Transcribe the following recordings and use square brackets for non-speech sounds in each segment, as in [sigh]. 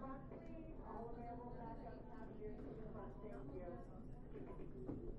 Front, please. All available backup passengers to the front. Thank you.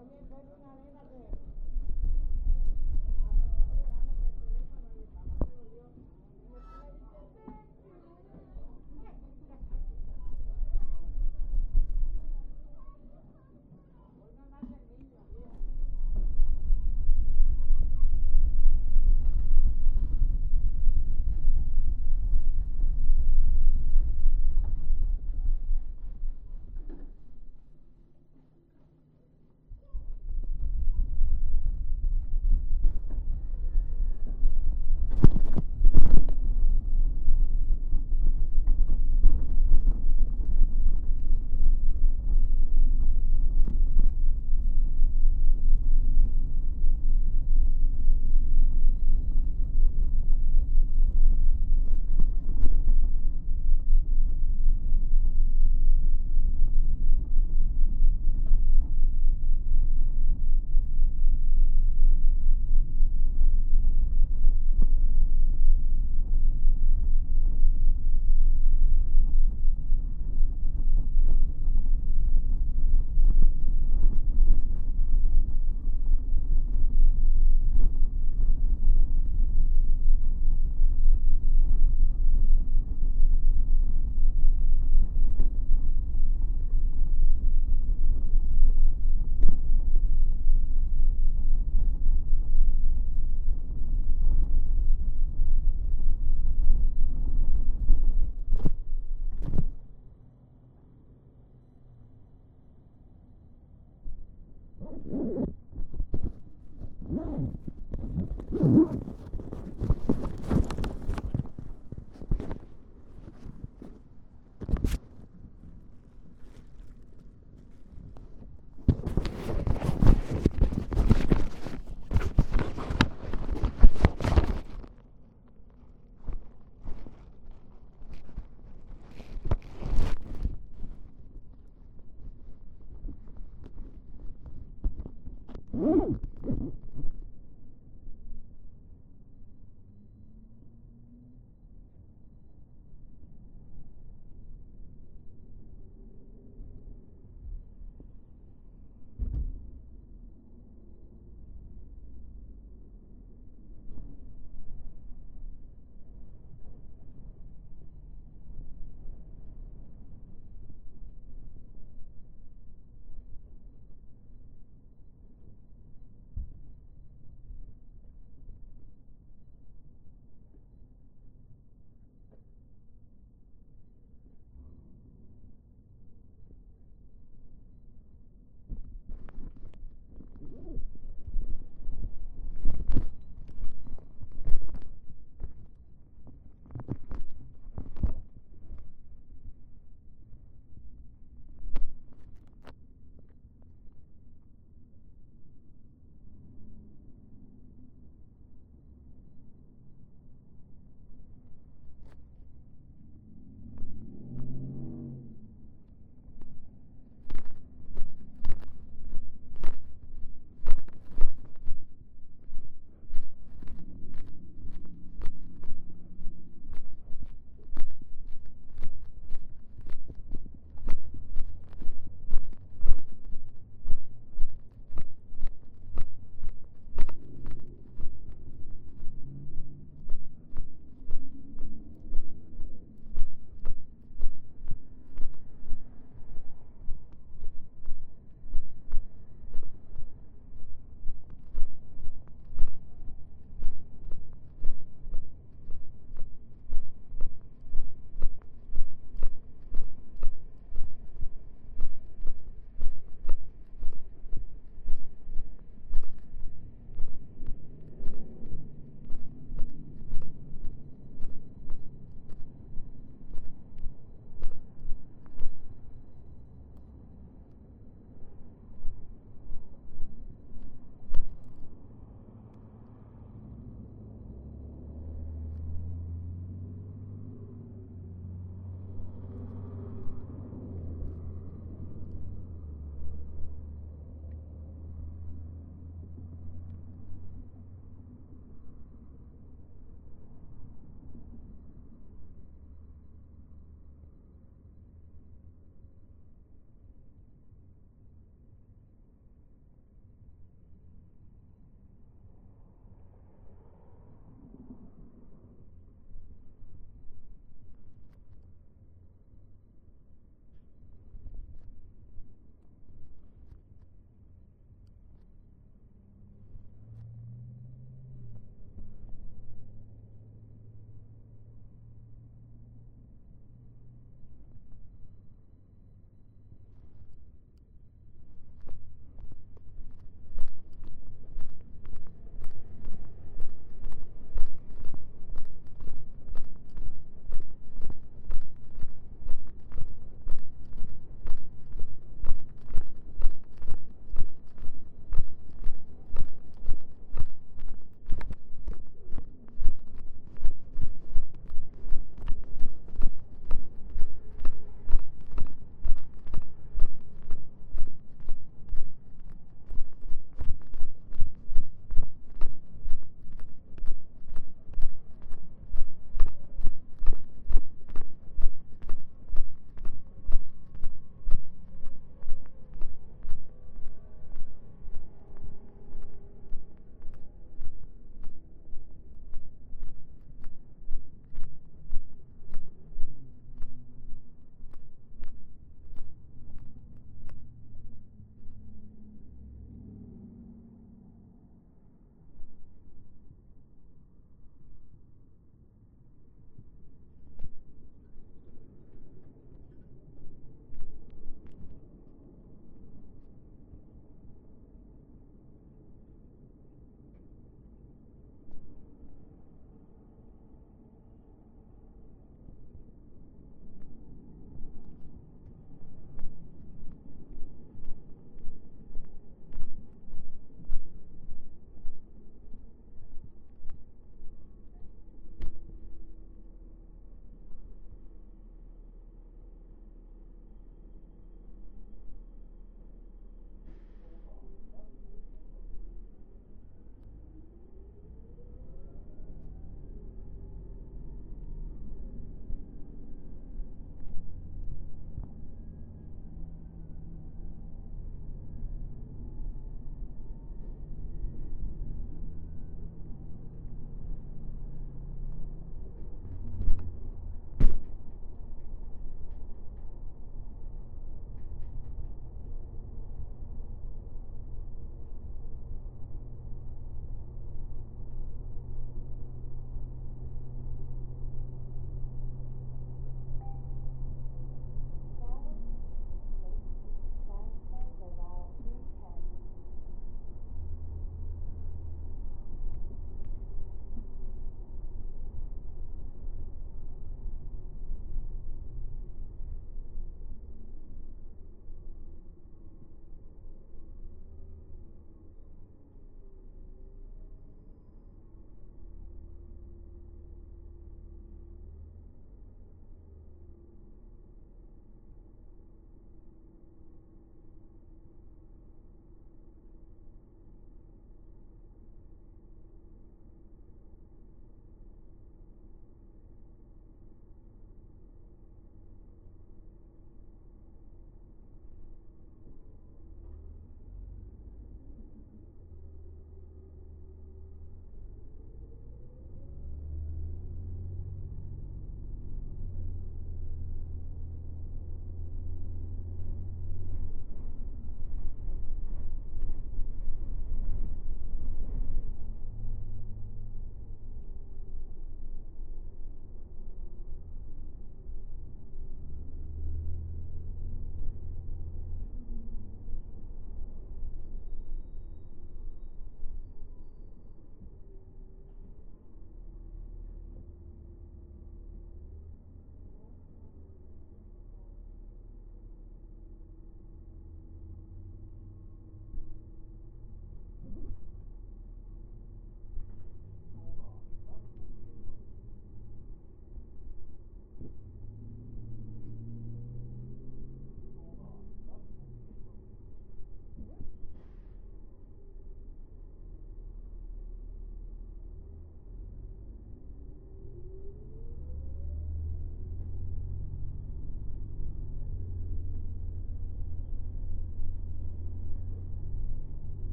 জমির বেশি না নেই না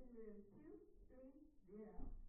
Extension room two, three, zero.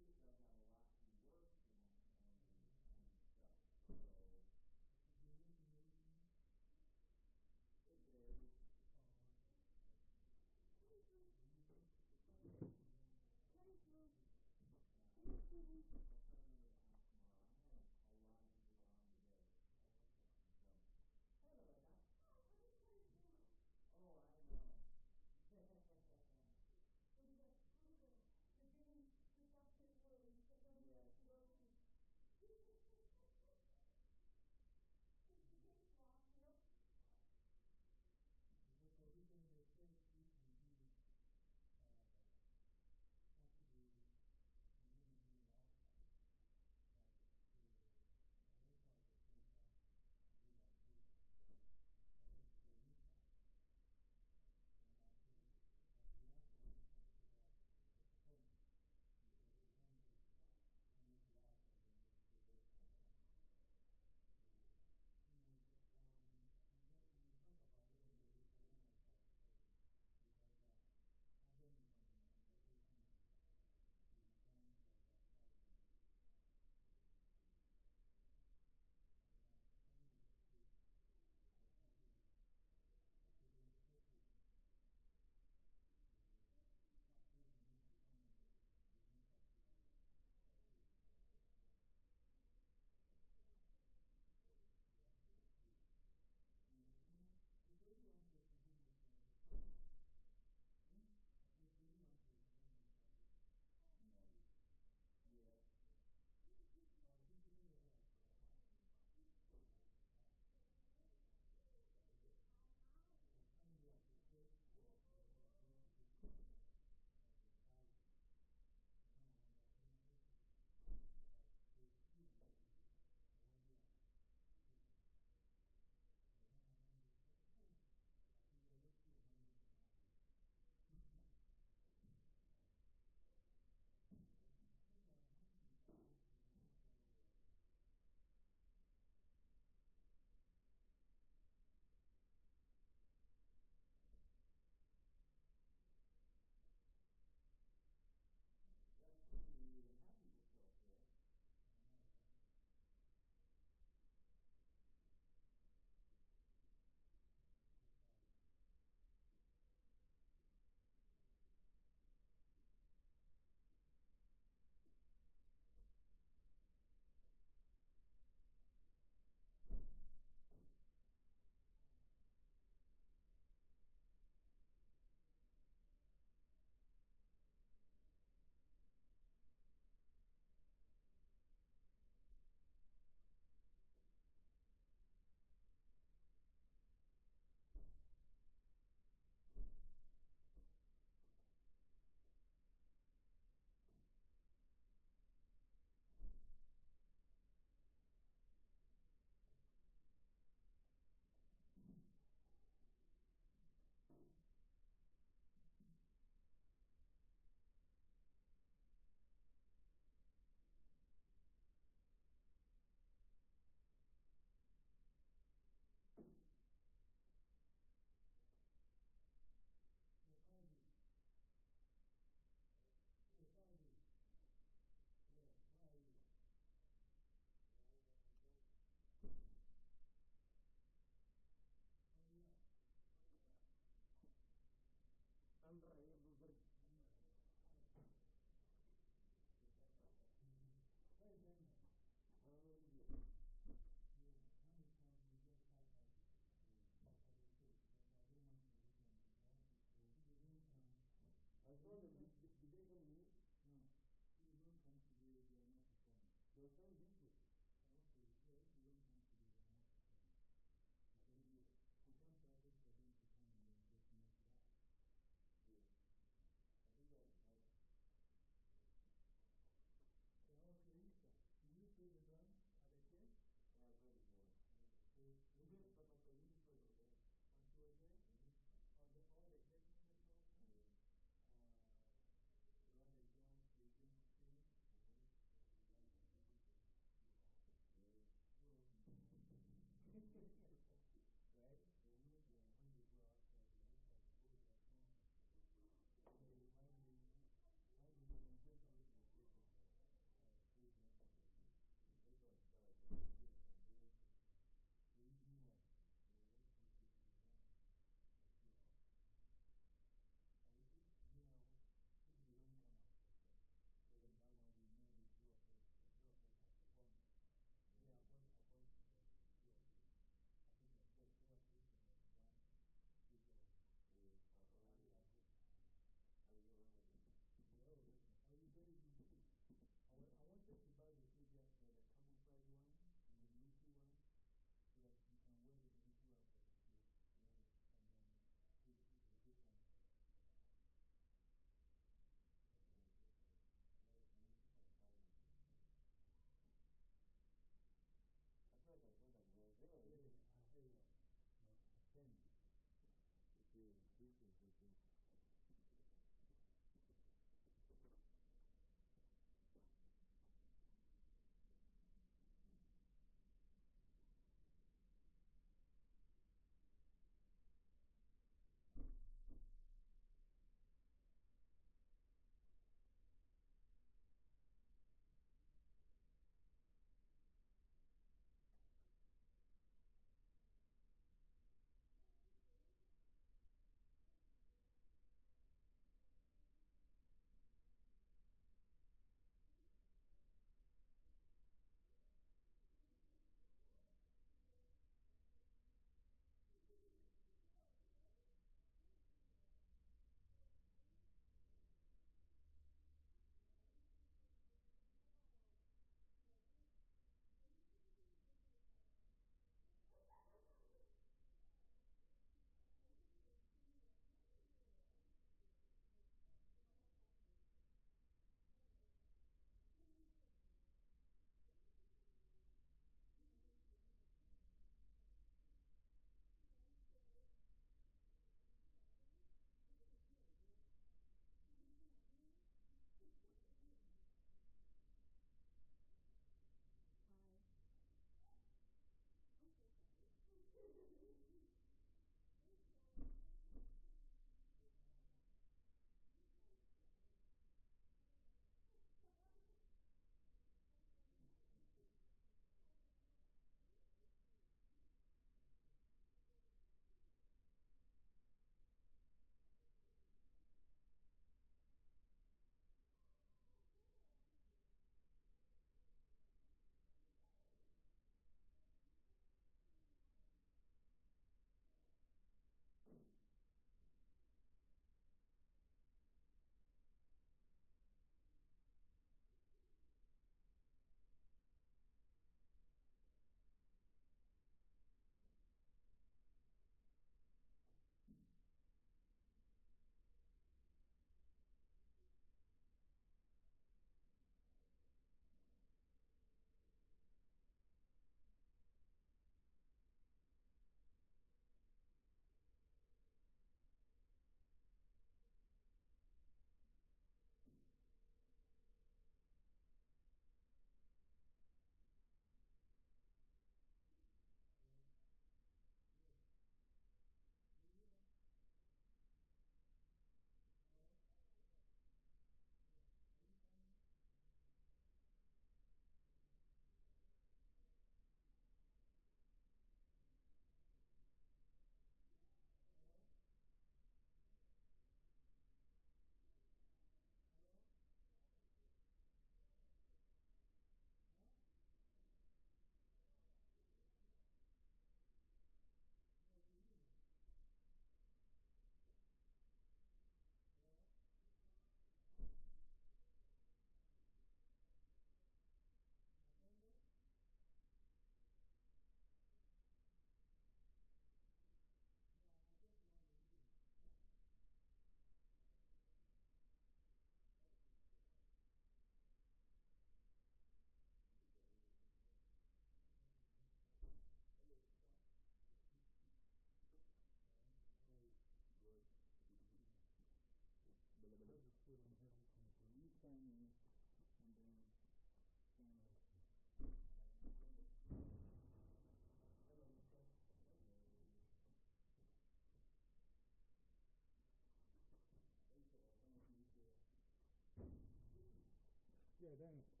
there.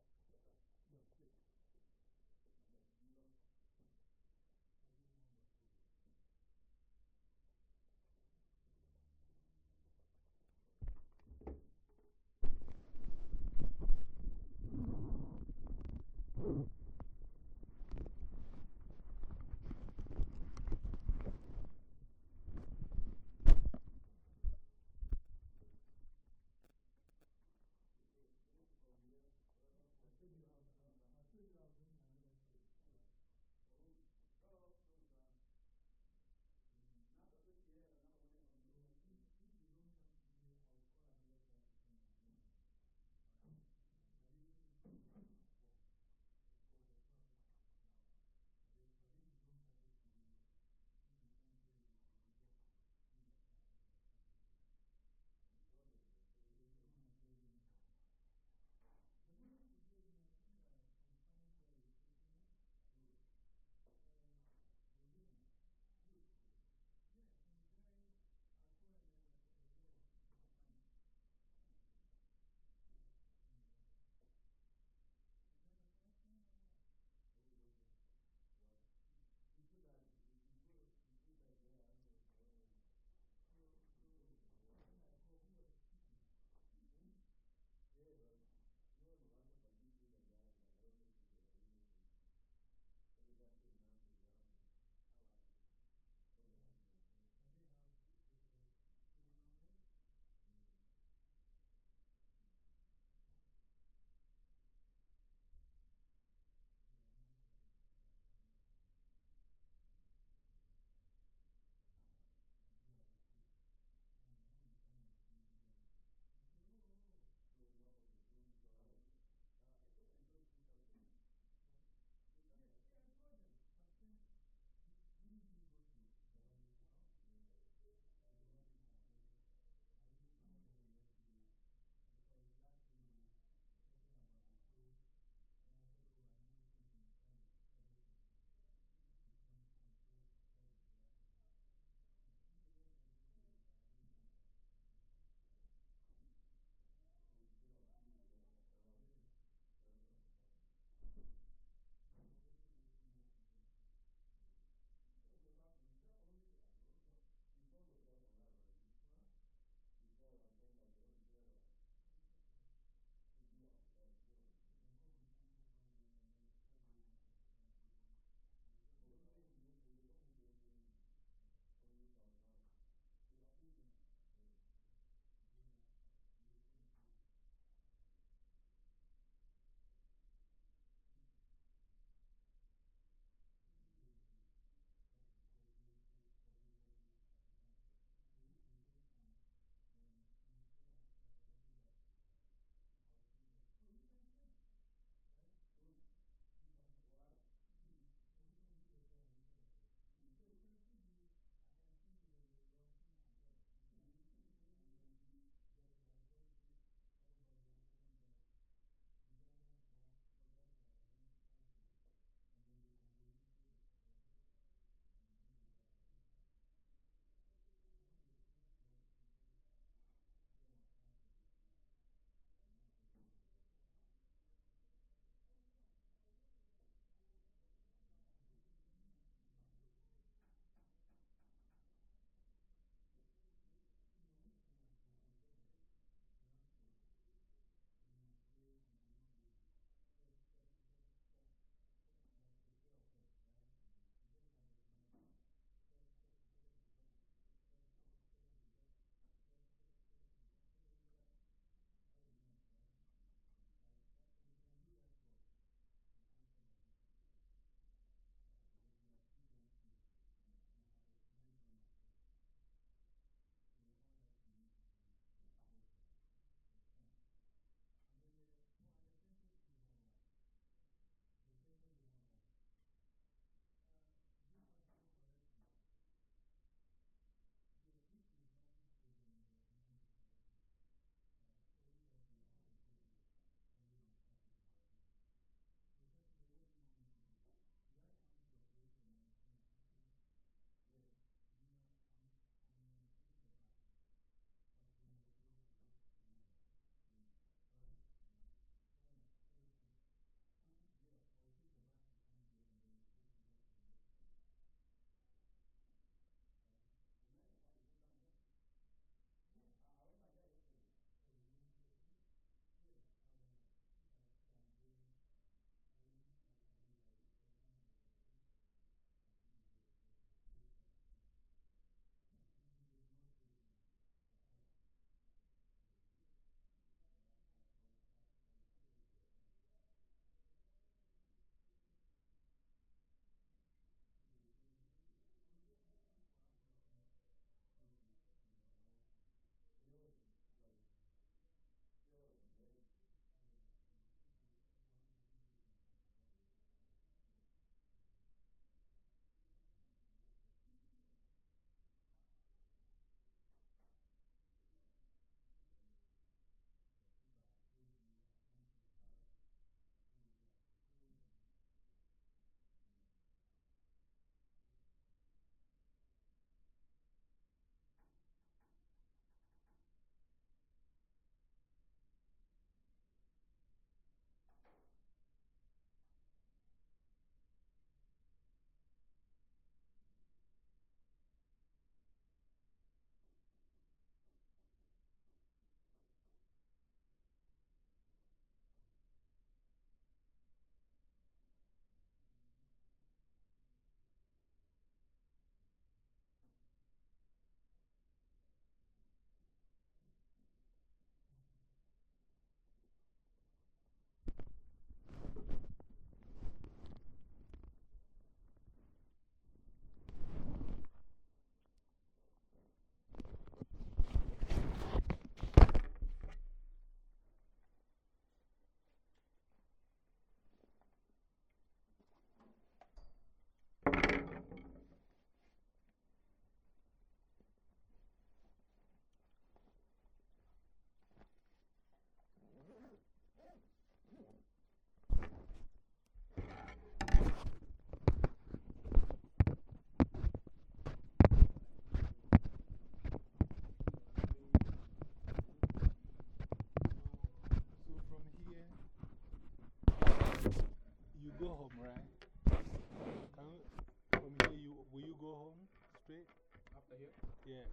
Then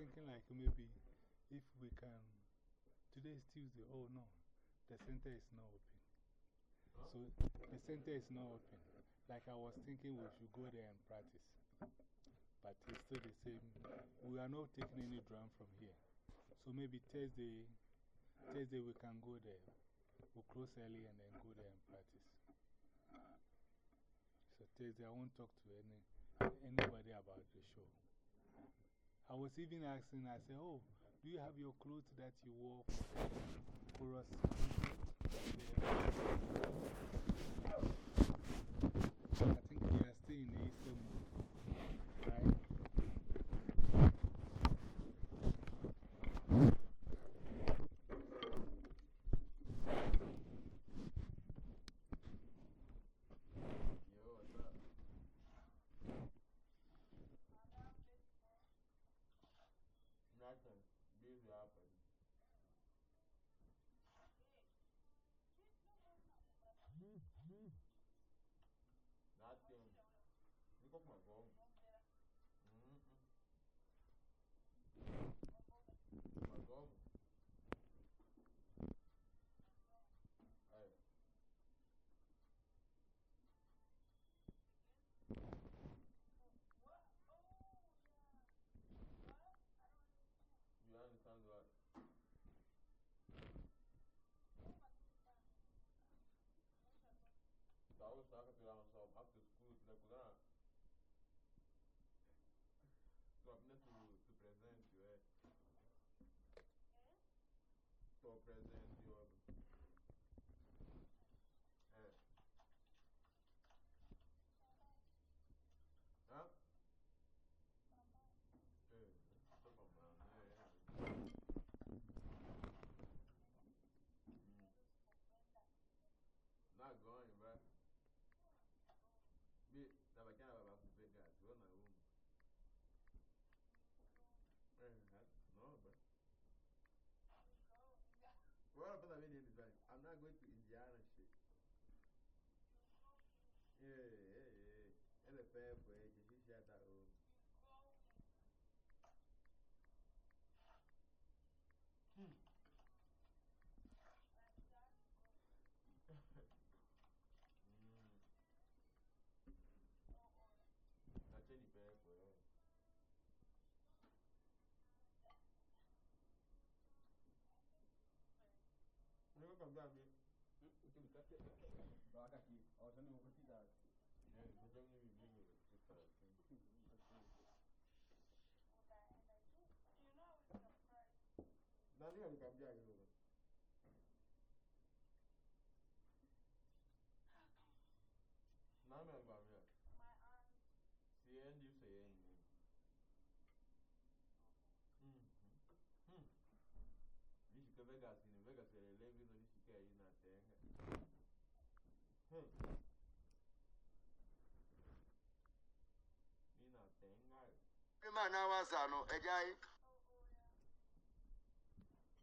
thinking like maybe if we can. Today is Tuesday. Oh no, the center is not open. So the center is not open. Like I was thinking we should go there and practice. But it's still the same. We are not taking any drum from here. So maybe Thursday, Thursday we can go there. We'll close early and then go there and practice. So Thursday I won't talk to any, anybody about the show. I was even asking, I said, Oh, do you have your clothes that you wore for us think we are still in the Easter mood, right? Yo, what's up? Nothing. Busy happened. Nothing. Look at my phone. Mm-mm. My phone. Hey. You understand what? So I was talking to them so after school to like we're gonna so I'm not to to present you eh to present you eh Huh? Eh, stop on man. Eh, eh. Mm. Not going, bro. Me, na ba kya ba ba ku Vegas, wo na wo. Eh, that- no, but. What about the video design? I'm not going to Indiana shit. Yeah, yeah, yeah. For 하려고 감기하기로는 나면 밤이야 시엔디 시엔디 음음 Vixe, que Vegas, né? Vegas, ele leve no lixo que aí na terra. Hum. E na terra. Que manaus, ano, é de aí.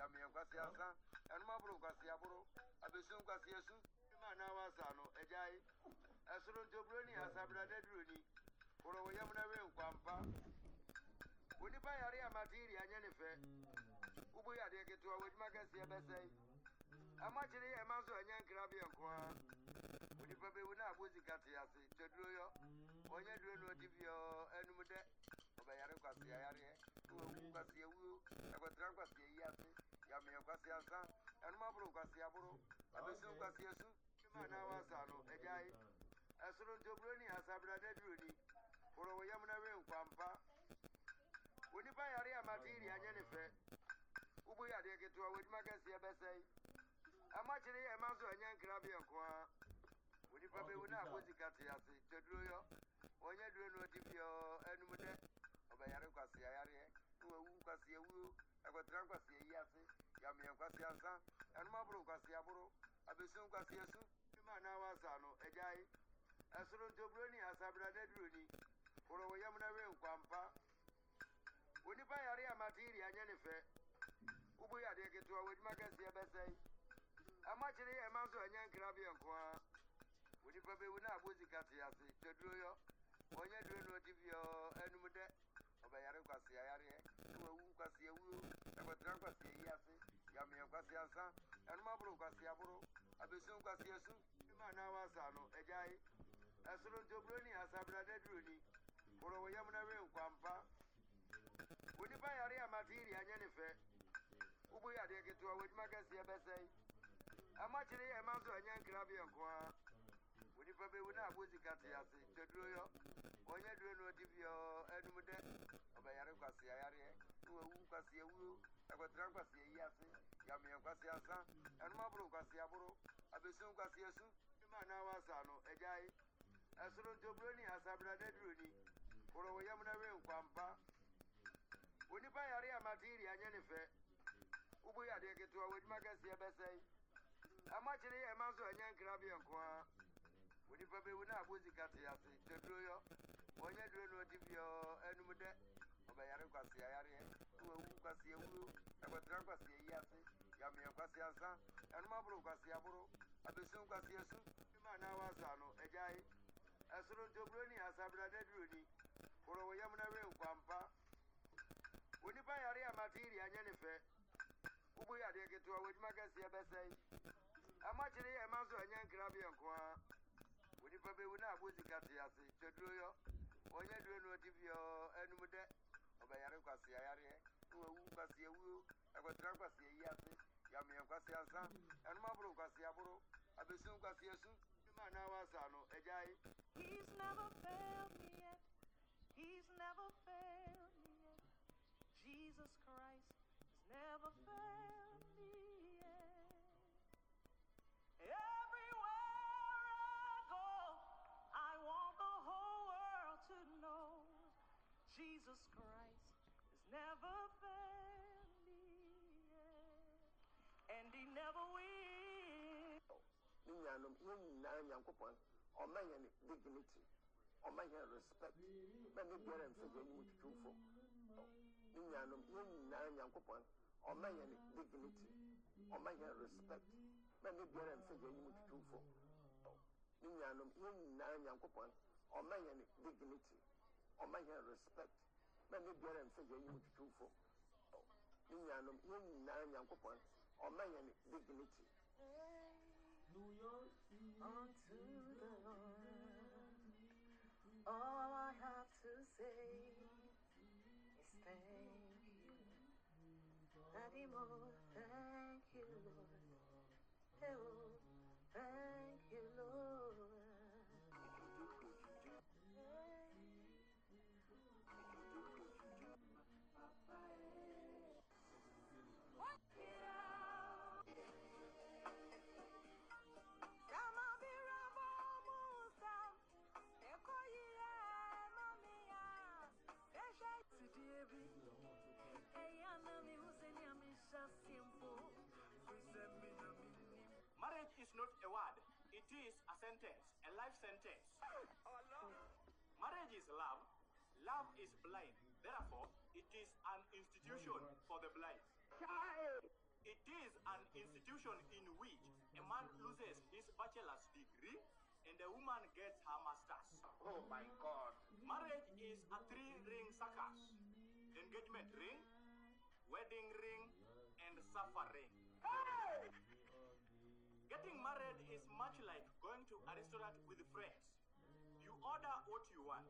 yàmìyẹ nkwasi asa ẹnum aburo nkwasi aburo abesu esu ẹnum anáwó asa no yi ẹsoro ntoburo ni asabirada duro ni koro wòye nkwampa onipa yare a matiri anyɛ ne hmm. ketewa wo edwuma kɛseɛ yi ɛma kyerɛ yɛ ɛma nso nkira bi nkoa onipa bɛ na abo sika ase tɛduro yɔ hmm. ɔnyɛ duro na ɔdi bi yɔ ɛnum dɛ ɔbɛyare nkwasi ayareɛ ɛwɔ wu ewu ɛkɔtena nkwasi eyi ase yàmìyẹ kwasi asan ẹnum aburo kwasi aburo abesu kwasi esu náà wà sàn no ẹja yi ẹsoro ntòburo ni asabira dẹduro ni wòlòwò yẹmu náà wé nkwampa onipa yàrá yà nìfẹ ubu yàrá ketewa wòdìmá kẹsì ẹbẹsẹ yi ẹmọ akyere yẹ ẹmọ ẹnyẹ nkira bi ẹkọ ha onipa bẹ wọn àbọ zika ti yọ wọn yẹ duro ní odi bi ọ ẹnum dẹ ọbẹ yàrá kwasi tira kwa siya yasi yamea nkwasi asa ɛnum aboro nkwasi aboro abesu nkwasi esu ɛma na wasa no ɛgyae ɛsoro ntoburo ni asabra daduro ni koro wɔ yam na we nkwampa onipa yare a matiri anyɛ ne fɛ wobo yɛ adeɛ ketewa wɔadwuma kɛseɛ bɛsɛe ɛma kyere yɛ ɛma nso ɛnyɛ nkra bi nko onipa bɛwu na abɔ sika te ase twaduro yɔ wɔnyɛ duro no ɔdi biɔ ɛnum dɛ ɔbɛyare nkwasi ayareɛ na wawu nkwasi awuo ɛkɔtena nkwasi ayi ase yameɛ nkwasi asa ɛnum aboro aboro abesu nkwasi asu ɛma na wasa no ɛgyae ɛsoro ntoburo ni asabra daduro ni koro wɔ yam na we nkwampa onipa yare a matiri anyɛ ne fɛ wobo yɛ adeɛ ketewa wɔadwuma kɛseɛ bɛsɛe ɛma nso ɛnyɛ nkra bi nko a onipa bɛwu na te ase twaduro yɔ ɔnyɛ duro no ɔdi ɛnum dɛ ɔbɛyare nkwasi ayareɛ na wawu nkwasi awuo ɛkɔtena nkwasi ayi ase yameɛ nkwasi asa ɛnum aboro nkwasi aboro abesu nkwasi asu ma na wasa no ɛgyae ɛsoro ntoburo ni asabra daduro ni koro wɔ yam na we nkwampa onipa yare a matiri anyɛ ne fɛ wobo yɛ adeɛ ketewa wɔadwuma kɛseɛ bɛsɛe ɛma kyere yɛ ɛma nso ɛnyɛ nkra bi nko a onipa bɛwu na abɔ sika te ase twaduro yɔ ɔnyɛ duro no ɔdi biɔ ɛnum dɛ bayare kwasi yare tuwe wu kwasi wu akwatra kwasi yase yamye kwasi asa anuma buru kwasi aburu abesu kwasi yesu ma na waza no ejai esuru ntobro ni asabra de duro ni. Koro wo yamna we nkwampa onipa yare amatiri anya ne fe. Ubu yade ketu awedima kase ebesai amachiri emazo e anya nkrabe nkoa onipa bewu na abozi kate ase tweduro yo. Onye duro no tibio enum de. Dɛ ɔbɛyare nkwasi ayareɛ eh? na wawu nkwasi awuo ɛkɔtena nkwasi ayi ase yameɛ nkwasi asa ɛnum mm. aboro nkwasi aboro abesu nkwasi asu ma na wasa no ɛgyae He's never failed me yet. He's never failed me yet. Jesus Christ has never failed ne nuanom yɛn nyinaa nyankopɔn ɔma yɛn dignity ɔma yɛn respect ma ne biara mfɛ yɛn anim tutumfo ne nuanom yɛn nyinaa nyankopɔn ɔma yɛn dignity ɔma yɛn respect ma ne biara mfɛ yɛn anim tutumfo ne nuanom yɛn nyinaa nyankopɔn ɔma yɛn dignity ɔma yɛn respect ma ne biara mfɛ yɛn anim tutumfo ne nuanom yɛn nyinaa nyankopɔn ɔma yɛn dignity unto the Lord. All I have to say Marriage is not a word, it is a sentence, a life sentence. Marriage is love, love is blind. Therefore, it is an institution for the blind. It is an institution in which a man loses his bachelor's degree and a woman gets her master's. oh my god Marriage is a three ring circus engagement ring, wedding ring, and suffer. Getting married is much like going to a restaurant with friends. You order what you want,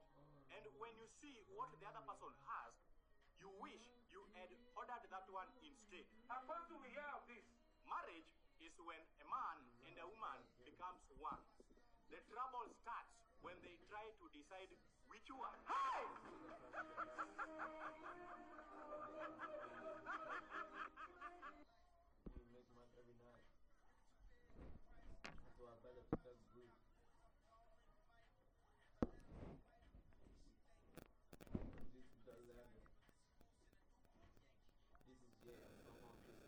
and when you see what the other person has, you wish you had ordered that one instead. how far do we hear of this Marriage is when a man and a woman becomes one. The trouble starts when they try to decide which one. We [laughs] make man every night. So I better to feel good. This is the level. This is yeah, I'm so on this.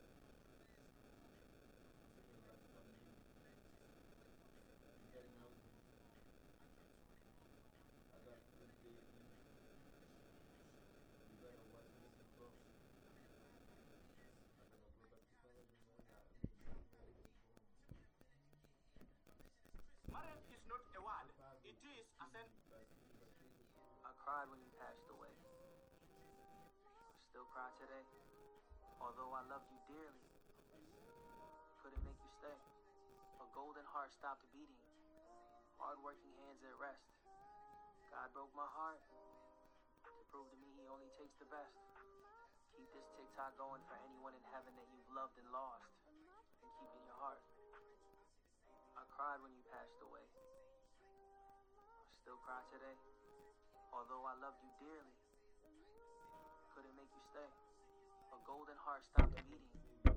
Cried when you passed away. I still cry today. Although I loved you dearly, couldn't make you stay. A golden heart stopped beating. Hard-working hands at rest. God broke my heart to prove to me He only takes the best. Keep this TikTok going for anyone in heaven that you've loved and lost, and keep in your heart. I cried when you passed away. I still cry today. Although I loved you dearly, couldn't make you stay. A golden heart stopped beating.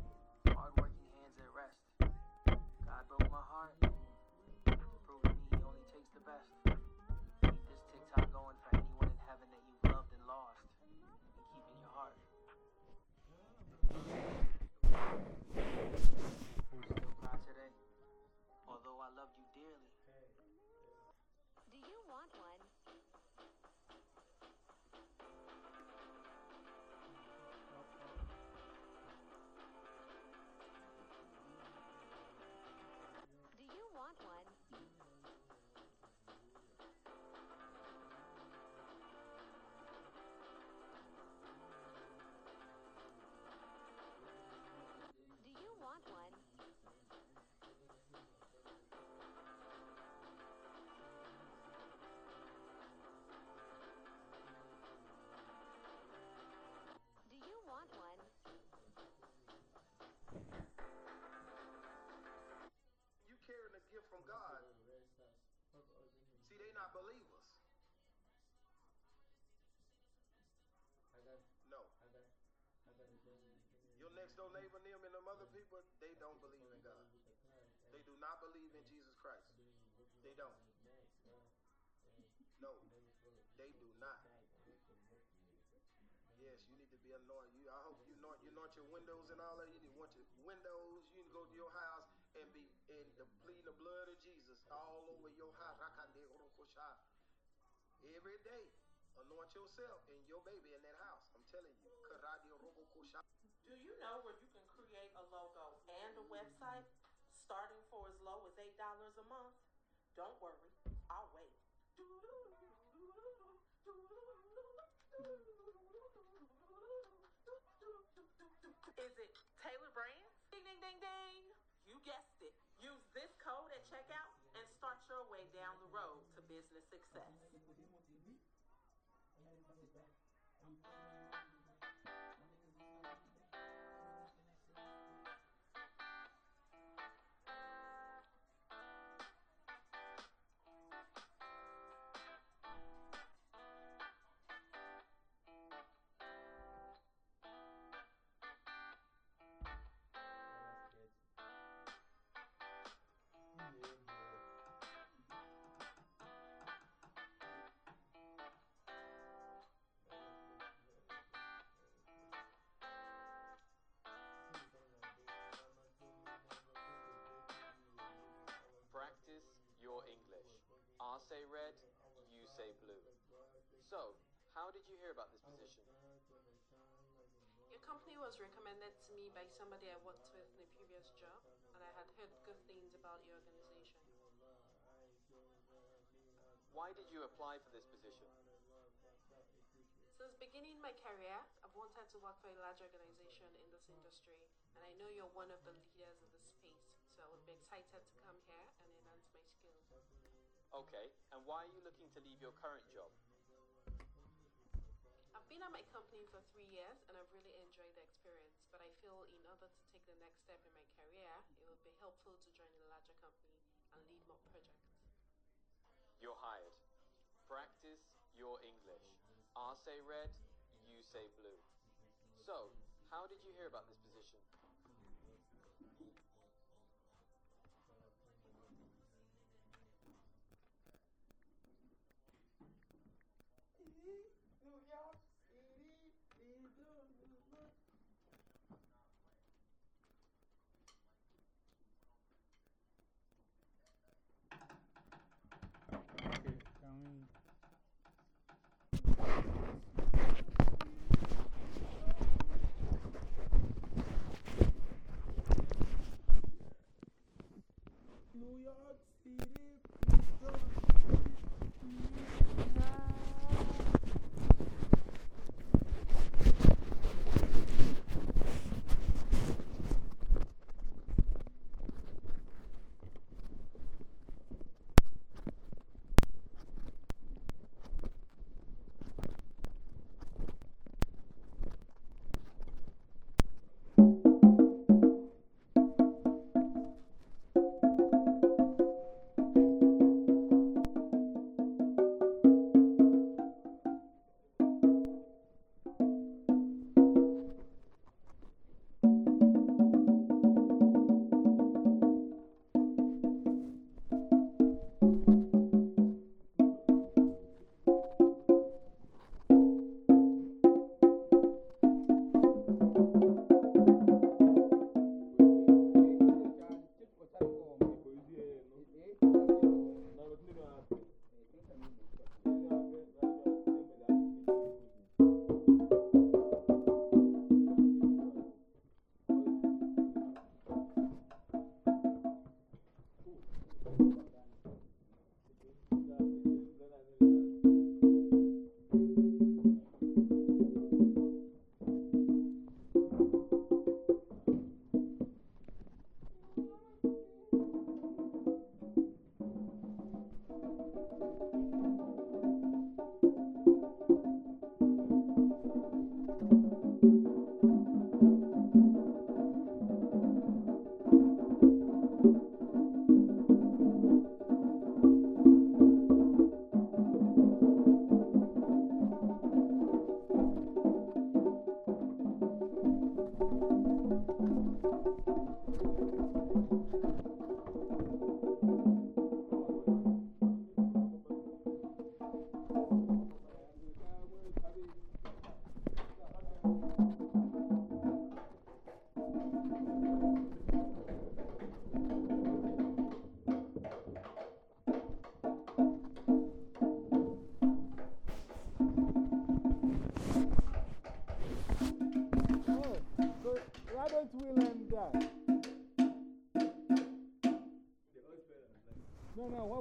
Next door neighbor, them and them other people, they don't believe in God. They do not believe in Jesus Christ. They don't. No, they do not. Yes, you need to be anointed. You, I hope you anoint, you anoint your windows and all that. You need to want your windows. You need to go to your house and be and the pleading the blood of Jesus all over your house. Every day, anoint yourself and your baby in that house. I'm telling you. Karadi. Do you know where you can create a logo and a website starting for as low as $8 a month? Don't worry, I'll wait. Is it Tailor Brands? Ding, ding, ding, ding. You guessed it. Use this code at checkout and start your way down the road to business success. So, how did you hear about this position? Your company was recommended to me by somebody I worked with in a previous job, and I had heard good things about your organization. Why did you apply for this position? Since beginning my career, I've wanted to work for a large organization in this industry, and I know you're one of the leaders in the space, so I would be excited to come here and enhance my skills. Okay, and why are you looking to leave your current job? I've been at my company for three years, and I've really enjoyed the experience, but I feel in order to take the next step in my career, it would be helpful to join a larger company and lead more projects. You're hired. Practice your English. I say red, you say blue. So, how did you hear about this position? New York City,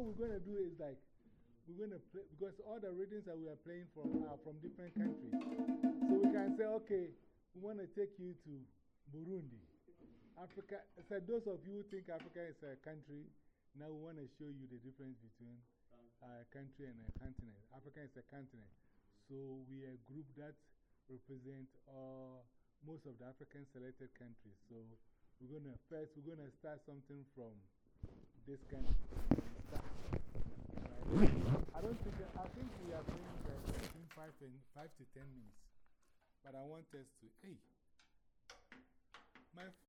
we're going to do is like, we're going to play, because all the rhythms that we are playing from are from different countries. So we can say, okay, we want to take you to Burundi. Africa, so those of you who think Africa is a country, now we want to show you the difference between a country and a continent. Africa is a continent. So we are a group that represents all, uh, most of the African selected countries. So we're going to first, we're going to start something from this country. I don't think, I think we are playing between five, and, five to ten minutes. But I want us to, hey, my